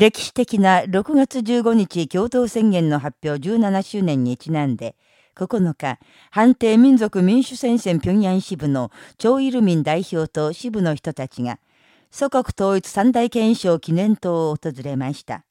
歴史的な6月15日共同宣言の発表17周年にちなんで、9日、判定民族民主戦線平壌支部の張イルミン代表と支部の人たちが、祖国統一三大憲章記念塔を訪れました。